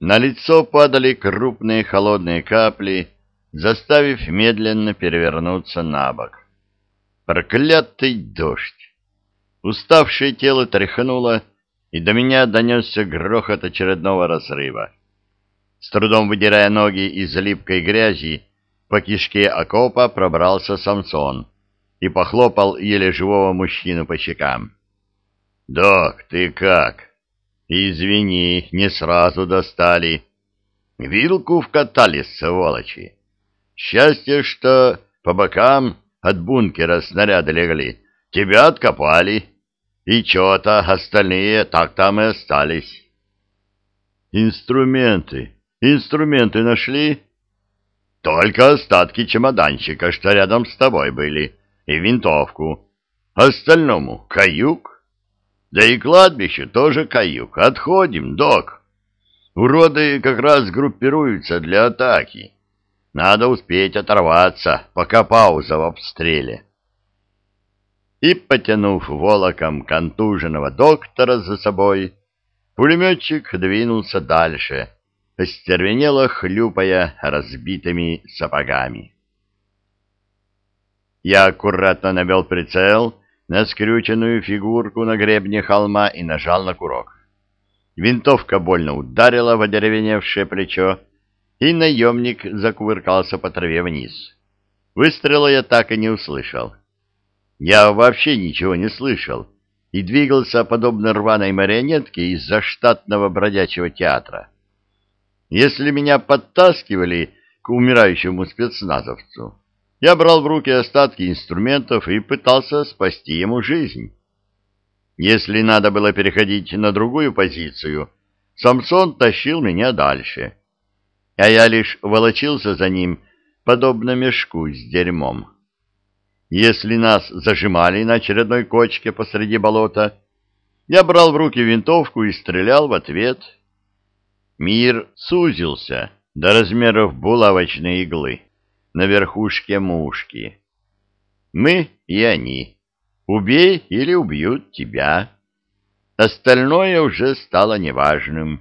На лицо падали крупные холодные капли, заставив медленно перевернуться на бок. Проклятый дождь! Уставшее тело тряхнуло, и до меня донесся грохот очередного разрыва. С трудом выдирая ноги из липкой грязи, по кишке окопа пробрался Самсон и похлопал еле живого мужчину по щекам. — Док, ты как? Извини, не сразу достали. Вилку вкатали, сволочи. Счастье, что по бокам от бункера снаряды легли. Тебя откопали. И чё-то остальные так там и остались. Инструменты. Инструменты нашли? Только остатки чемоданчика, что рядом с тобой были, и винтовку. Остальному каюк. Да и кладбище тоже каюк. Отходим, док. Уроды как раз группируются для атаки. Надо успеть оторваться, пока пауза в обстреле. И, потянув волоком контуженного доктора за собой, пулеметчик двинулся дальше, остервенело хлюпая разбитыми сапогами. Я аккуратно навел прицел на скрюченную фигурку на гребне холма и нажал на курок. Винтовка больно ударила в одеревеневшее плечо, и наемник закувыркался по траве вниз. Выстрела я так и не услышал. Я вообще ничего не слышал и двигался подобно рваной марионетке из-за штатного бродячего театра. Если меня подтаскивали к умирающему спецназовцу, я брал в руки остатки инструментов и пытался спасти ему жизнь. Если надо было переходить на другую позицию, Самсон тащил меня дальше, а я лишь волочился за ним, подобно мешку с дерьмом. Если нас зажимали на очередной кочке посреди болота, я брал в руки винтовку и стрелял в ответ. Мир сузился до размеров булавочной иглы на верхушке мушки. Мы и они. Убей или убьют тебя. Остальное уже стало неважным.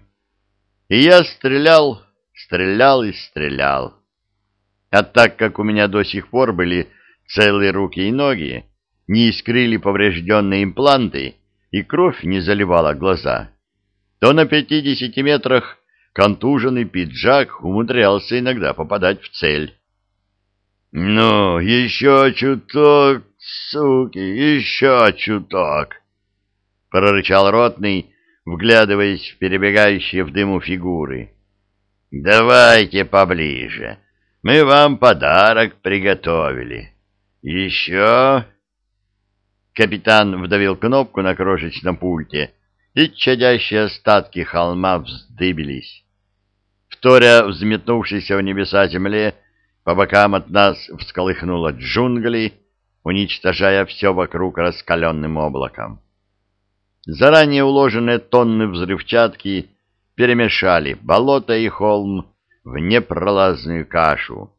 И я стрелял, стрелял и стрелял. А так как у меня до сих пор были целые руки и ноги, не искрили поврежденные импланты и кровь не заливала глаза, то на пятидесяти метрах контуженный пиджак умудрялся иногда попадать в цель. «Ну, еще чуток, суки, еще чуток!» — прорычал ротный, вглядываясь в перебегающие в дыму фигуры. «Давайте поближе, мы вам подарок приготовили. Еще...» Капитан вдавил кнопку на крошечном пульте, и чадящие остатки холма вздыбились. Вторя взметнувшейся в небеса земле, по бокам от нас всколыхнуло джунгли, уничтожая все вокруг раскаленным облаком. Заранее уложенные тонны взрывчатки перемешали болото и холм в непролазную кашу,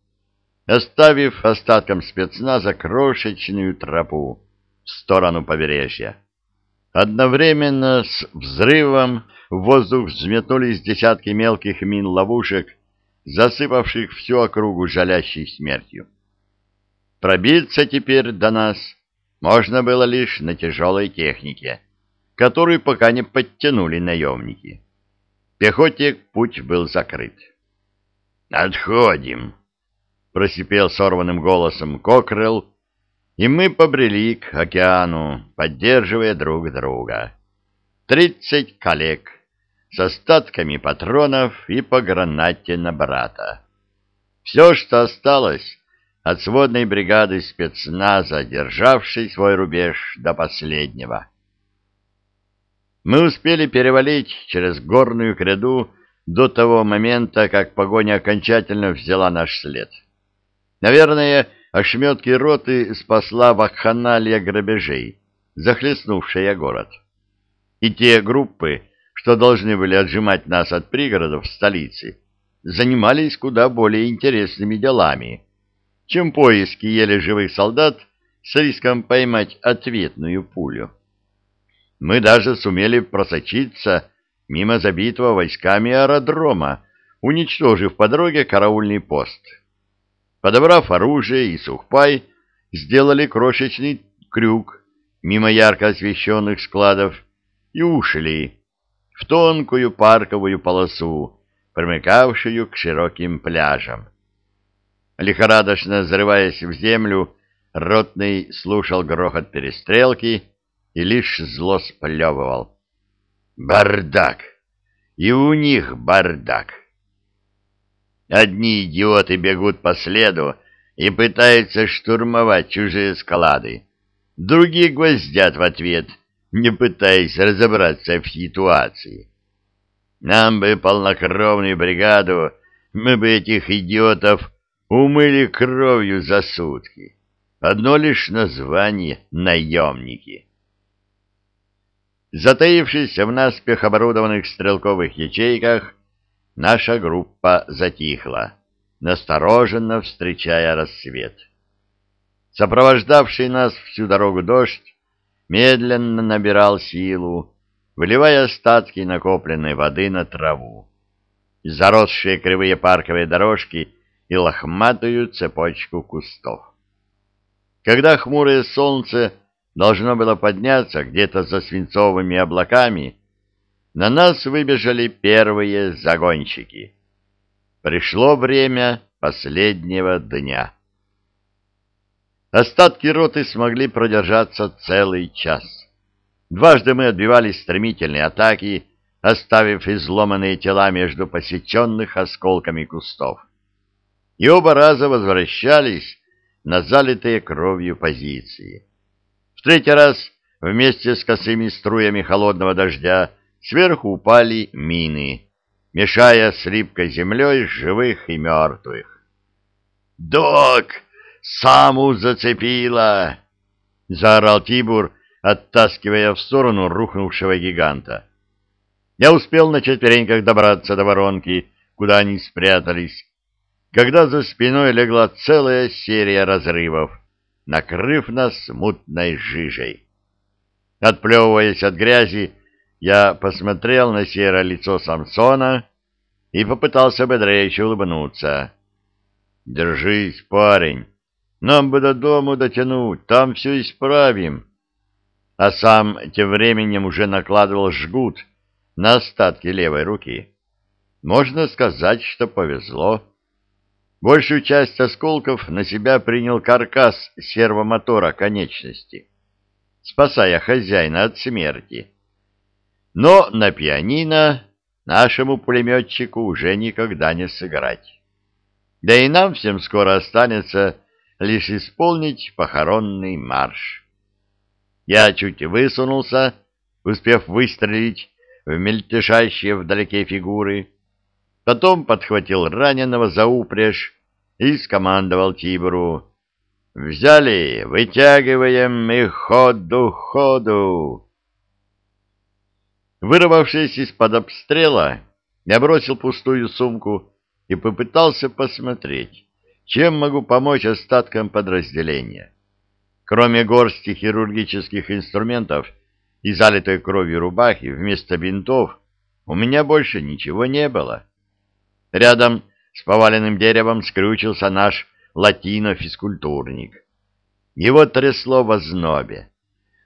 оставив остаткам спецназа крошечную тропу в сторону побережья. Одновременно с взрывом в воздух взметнулись десятки мелких мин-ловушек, засыпавших всю округу жалящей смертью. Пробиться теперь до нас можно было лишь на тяжелой технике, которую пока не подтянули наемники. Пехоте путь был закрыт. «Отходим!» — просипел сорванным голосом Кокрелл, и мы побрели к океану, поддерживая друг друга. Тридцать коллег с остатками патронов и по гранате на брата. Все, что осталось от сводной бригады спецназа, державшей свой рубеж до последнего. Мы успели перевалить через горную гряду до того момента, как погоня окончательно взяла наш след. Наверное, ошметки роты спасла вакханалия грабежей, захлестнувшая город. И те группы, что должны были отжимать нас от пригородов столицы, занимались куда более интересными делами, чем поиски еле живых солдат с риском поймать ответную пулю. Мы даже сумели просочиться мимо забитого войсками аэродрома, уничтожив по дороге караульный пост. Подобрав оружие и сухпай, сделали крошечный крюк мимо ярко освещенных складов и ушли в тонкую парковую полосу, примыкавшую к широким пляжам. Лихорадочно взрываясь в землю, ротный слушал грохот перестрелки и лишь зло сплевывал. Бардак! И у них бардак! Одни идиоты бегут по следу и пытаются штурмовать чужие склады. Другие гвоздят в ответ, не пытаясь разобраться в ситуации. Нам бы полнокровную бригаду, мы бы этих идиотов умыли кровью за сутки. Одно лишь название — наемники. Затаившись в наспех оборудованных стрелковых ячейках, наша группа затихла, настороженно встречая рассвет. Сопровождавший нас всю дорогу дождь медленно набирал силу, выливая остатки накопленной воды на траву. Заросшие кривые парковые дорожки и лохматую цепочку кустов. Когда хмурое солнце должно было подняться где-то за свинцовыми облаками, на нас выбежали первые загонщики. Пришло время последнего дня. Остатки роты смогли продержаться целый час. Дважды мы отбивались стремительные атаки, оставив изломанные тела между посеченных осколками кустов. И оба раза возвращались на залитые кровью позиции. В третий раз вместе с косыми струями холодного дождя сверху упали мины, мешая с липкой землей живых и мертвых. «Док! Саму зацепила!» — заорал Тибур, оттаскивая в сторону рухнувшего гиганта. Я успел на четвереньках добраться до воронки, куда они спрятались, когда за спиной легла целая серия разрывов, накрыв нас мутной жижей. Отплевываясь от грязи, я посмотрел на серое лицо Самсона и попытался бодрее улыбнуться. «Держись, парень, нам бы до дому дотянуть, там все исправим». А сам тем временем уже накладывал жгут на остатки левой руки. Можно сказать, что повезло. Большую часть осколков на себя принял каркас сервомотора конечности, спасая хозяина от смерти. Но на пианино нашему пулеметчику уже никогда не сыграть. Да и нам всем скоро останется лишь исполнить похоронный марш. Я чуть высунулся, успев выстрелить в мельтешащие вдалеке фигуры, Потом подхватил раненого за упряжь и скомандовал Тибору. «Взяли, вытягиваем и ходу, ходу!» Вырвавшись из-под обстрела, я бросил пустую сумку и попытался посмотреть, чем могу помочь остаткам подразделения. Кроме горсти хирургических инструментов и залитой кровью рубахи вместо бинтов, у меня больше ничего не было. Рядом с поваленным деревом скрючился наш латино-физкультурник. Его трясло в ознобе,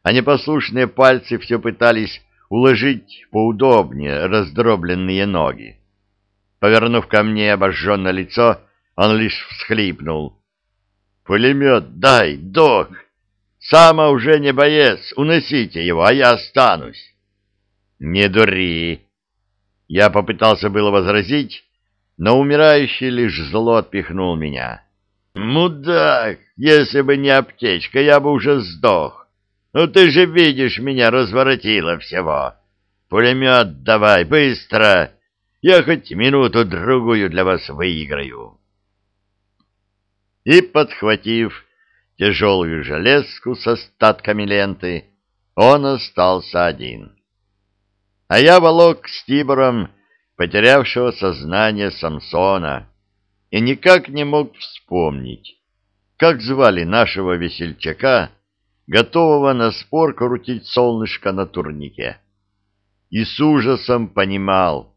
а непослушные пальцы все пытались уложить поудобнее раздробленные ноги. Повернув ко мне обожженное лицо, он лишь всхлипнул. «Пулемет дай, док! Сама уже не боец, уносите его, а я останусь!» «Не дури!» Я попытался было возразить, но умирающий лишь зло отпихнул меня. «Мудак! Если бы не аптечка, я бы уже сдох. Ну ты же видишь, меня разворотило всего. Пулемет давай, быстро! Я хоть минуту-другую для вас выиграю». И, подхватив тяжелую железку с остатками ленты, он остался один. А я волок с Тибором потерявшего сознание Самсона, и никак не мог вспомнить, как звали нашего весельчака, готового на спор крутить солнышко на турнике. и с ужасом понимал,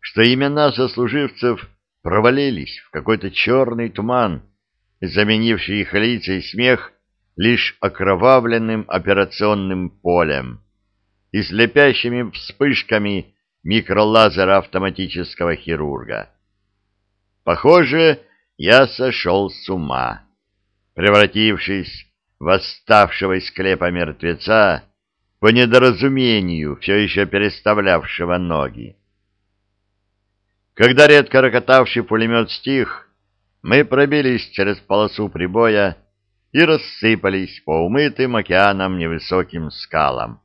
что имена сослуживцев провалились в какой-то черный туман, заменивший их лица и смех лишь окровавленным операционным полем и слепящими вспышками микролазера автоматического хирурга. Похоже, я сошел с ума, превратившись в оставшего из склепа мертвеца по недоразумению, все еще переставлявшего ноги. Когда редко рокотавший пулемет стих, мы пробились через полосу прибоя и рассыпались по умытым океаном невысоким скалам.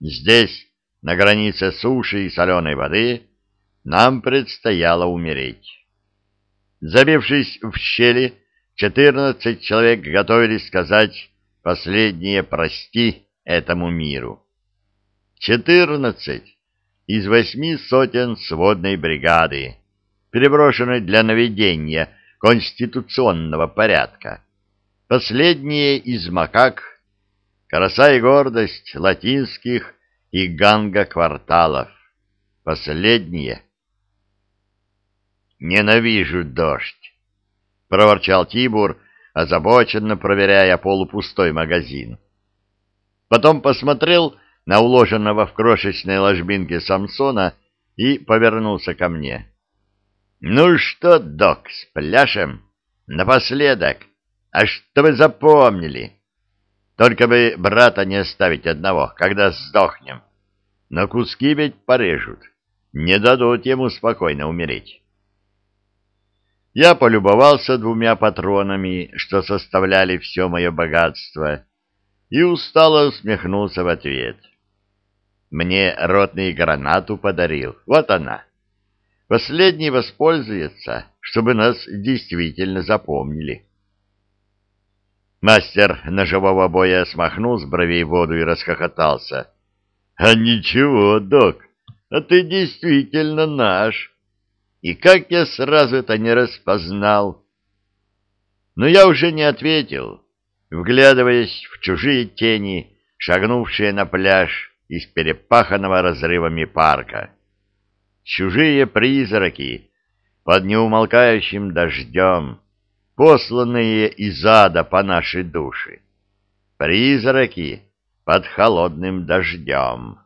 Здесь, на границе суши и соленой воды, нам предстояло умереть. Забившись в щели, четырнадцать человек готовились сказать последнее «прости» этому миру. Четырнадцать из восьми сотен сводной бригады, переброшенной для наведения конституционного порядка. Последние из макак, краса и гордость латинских и ганга-кварталов. Последние. «Ненавижу дождь!» — проворчал Тибур, озабоченно проверяя полупустой магазин. Потом посмотрел на уложенного в крошечной ложбинке Самсона и повернулся ко мне. «Ну что, док, с пляшем? Напоследок, а чтобы запомнили. Только бы брата не оставить одного, когда сдохнем. На куски ведь порежут, не дадут ему спокойно умереть». Я полюбовался двумя патронами, что составляли все мое богатство, и устало усмехнулся в ответ. Мне ротный гранату подарил, вот она. Последний воспользуется, чтобы нас действительно запомнили. Мастер ножевого боя смахнул с бровей воду и расхохотался. — А ничего, док, а ты действительно наш. И как я сразу это не распознал? Но я уже не ответил, вглядываясь в чужие тени, шагнувшие на пляж из перепаханного разрывами парка. Чужие призраки под неумолкающим дождем, посланные из ада по нашей душе. Призраки под холодным дождем.